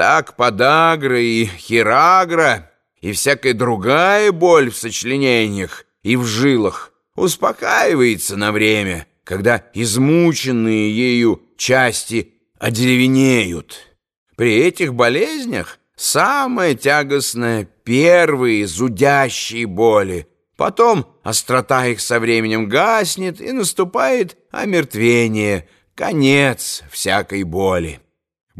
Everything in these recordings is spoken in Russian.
Так подагра и хирагра и всякая другая боль в сочленениях и в жилах успокаивается на время, когда измученные ею части одеревенеют. При этих болезнях самое тягостное — первые зудящие боли, потом острота их со временем гаснет, и наступает омертвение, конец всякой боли.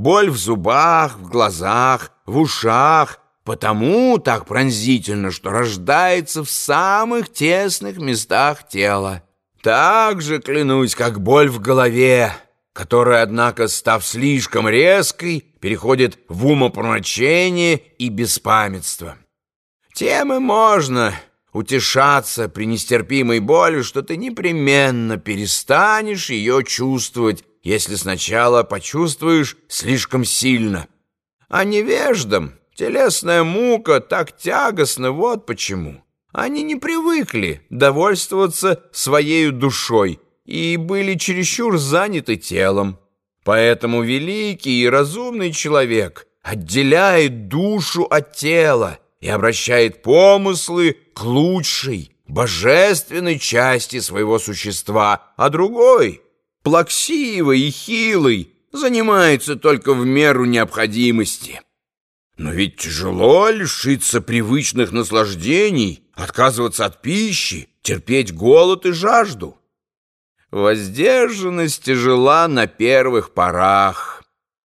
Боль в зубах, в глазах, в ушах, потому так пронзительно, что рождается в самых тесных местах тела. Так же, клянусь, как боль в голове, которая, однако, став слишком резкой, переходит в умопомрачение и беспамятство. Тем и можно утешаться при нестерпимой боли, что ты непременно перестанешь ее чувствовать, если сначала почувствуешь слишком сильно. А невеждам телесная мука так тягостна вот почему. Они не привыкли довольствоваться своей душой и были чересчур заняты телом. Поэтому великий и разумный человек отделяет душу от тела и обращает помыслы к лучшей, божественной части своего существа, а другой, плаксивый и хилый, занимается только в меру необходимости. Но ведь тяжело лишиться привычных наслаждений, отказываться от пищи, терпеть голод и жажду. Воздержанность тяжела на первых порах.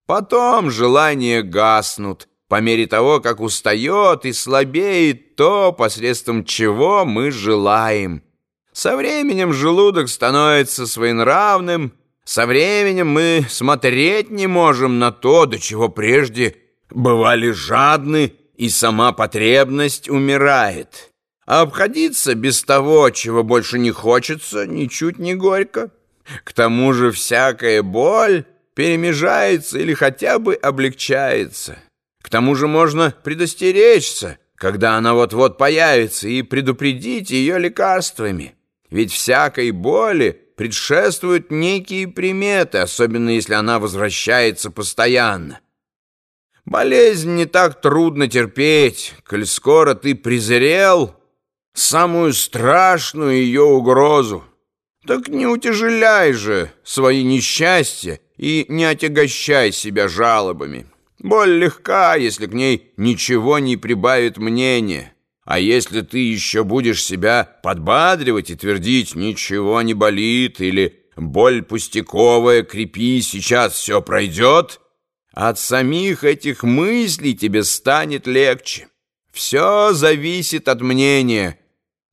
Потом желания гаснут по мере того, как устает и слабеет то, посредством чего мы желаем. Со временем желудок становится своенравным, со временем мы смотреть не можем на то, до чего прежде бывали жадны, и сама потребность умирает. А обходиться без того, чего больше не хочется, ничуть не горько. К тому же всякая боль перемежается или хотя бы облегчается. К тому же можно предостеречься, когда она вот-вот появится, и предупредить ее лекарствами. Ведь всякой боли предшествуют некие приметы, особенно если она возвращается постоянно. Болезнь не так трудно терпеть, коль скоро ты презрел самую страшную ее угрозу. Так не утяжеляй же свои несчастья и не отягощай себя жалобами. Боль легка, если к ней ничего не прибавит мнение. А если ты еще будешь себя подбадривать и твердить «ничего не болит» или «боль пустяковая, крепи, сейчас все пройдет», от самих этих мыслей тебе станет легче. Все зависит от мнения.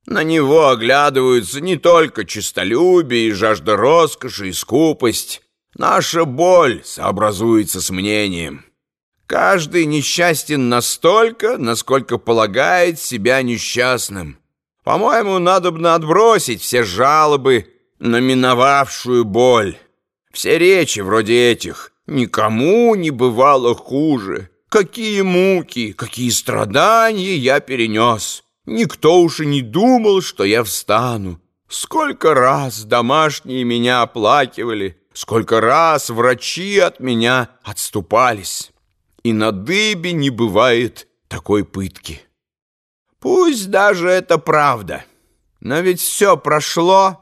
На него оглядываются не только честолюбие и жажда роскоши и скупость. Наша боль сообразуется с мнением. Каждый несчастен настолько, насколько полагает себя несчастным. По-моему, надо бы отбросить все жалобы на миновавшую боль. Все речи вроде этих Никому не бывало хуже. Какие муки, какие страдания я перенес. Никто уж и не думал, что я встану. Сколько раз домашние меня оплакивали, сколько раз врачи от меня отступались. И на дыбе не бывает такой пытки. Пусть даже это правда, но ведь все прошло.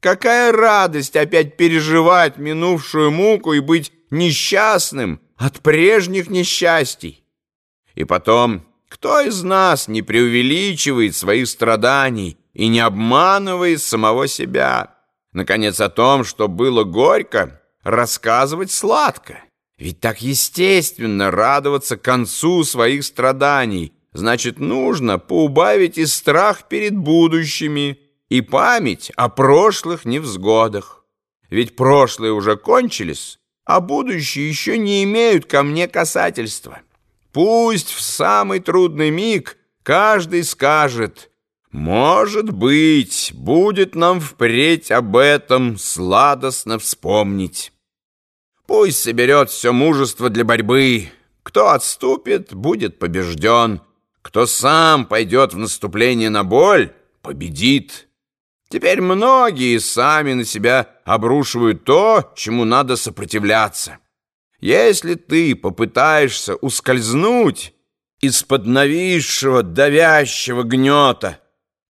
Какая радость опять переживать минувшую муку и быть несчастным от прежних несчастий. И потом, кто из нас не преувеличивает своих страданий и не обманывает самого себя? Наконец, о том, что было горько, рассказывать сладко. Ведь так естественно радоваться концу своих страданий. Значит, нужно поубавить и страх перед будущими, и память о прошлых невзгодах. Ведь прошлые уже кончились, а будущие еще не имеют ко мне касательства. Пусть в самый трудный миг каждый скажет «Может быть, будет нам впредь об этом сладостно вспомнить». Пусть соберет все мужество для борьбы. Кто отступит, будет побежден. Кто сам пойдет в наступление на боль, победит. Теперь многие сами на себя обрушивают то, чему надо сопротивляться. Если ты попытаешься ускользнуть из-под нависшего, давящего гнета,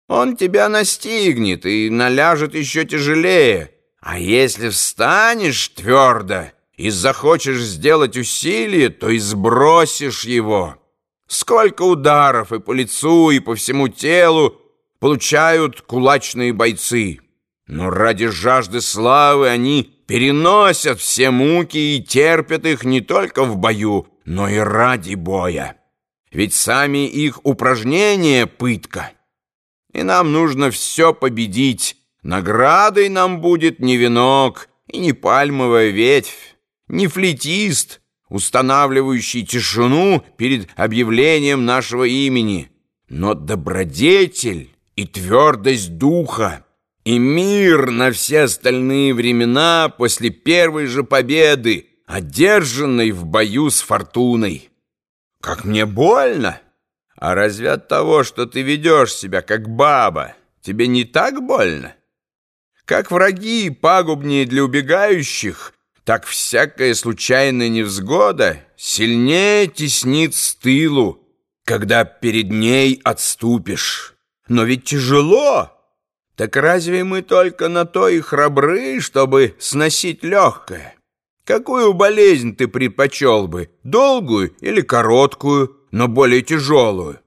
он тебя настигнет и наляжет еще тяжелее. А если встанешь твердо и захочешь сделать усилие, то и сбросишь его. Сколько ударов и по лицу, и по всему телу получают кулачные бойцы. Но ради жажды славы они переносят все муки и терпят их не только в бою, но и ради боя. Ведь сами их упражнения — пытка. И нам нужно все победить. Наградой нам будет не венок и не пальмовая ветвь, не флетист, устанавливающий тишину перед объявлением нашего имени, но добродетель и твердость духа и мир на все остальные времена после первой же победы, одержанной в бою с фортуной. Как мне больно! А разве от того, что ты ведешь себя как баба, тебе не так больно? Как враги пагубнее для убегающих, так всякая случайная невзгода сильнее теснит с тылу, когда перед ней отступишь. Но ведь тяжело! Так разве мы только на то и храбры, чтобы сносить легкое? Какую болезнь ты предпочел бы, долгую или короткую, но более тяжелую?